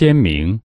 鲜明。